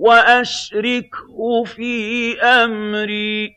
وَأَشْرِكْهُ فِي أَمْرِي.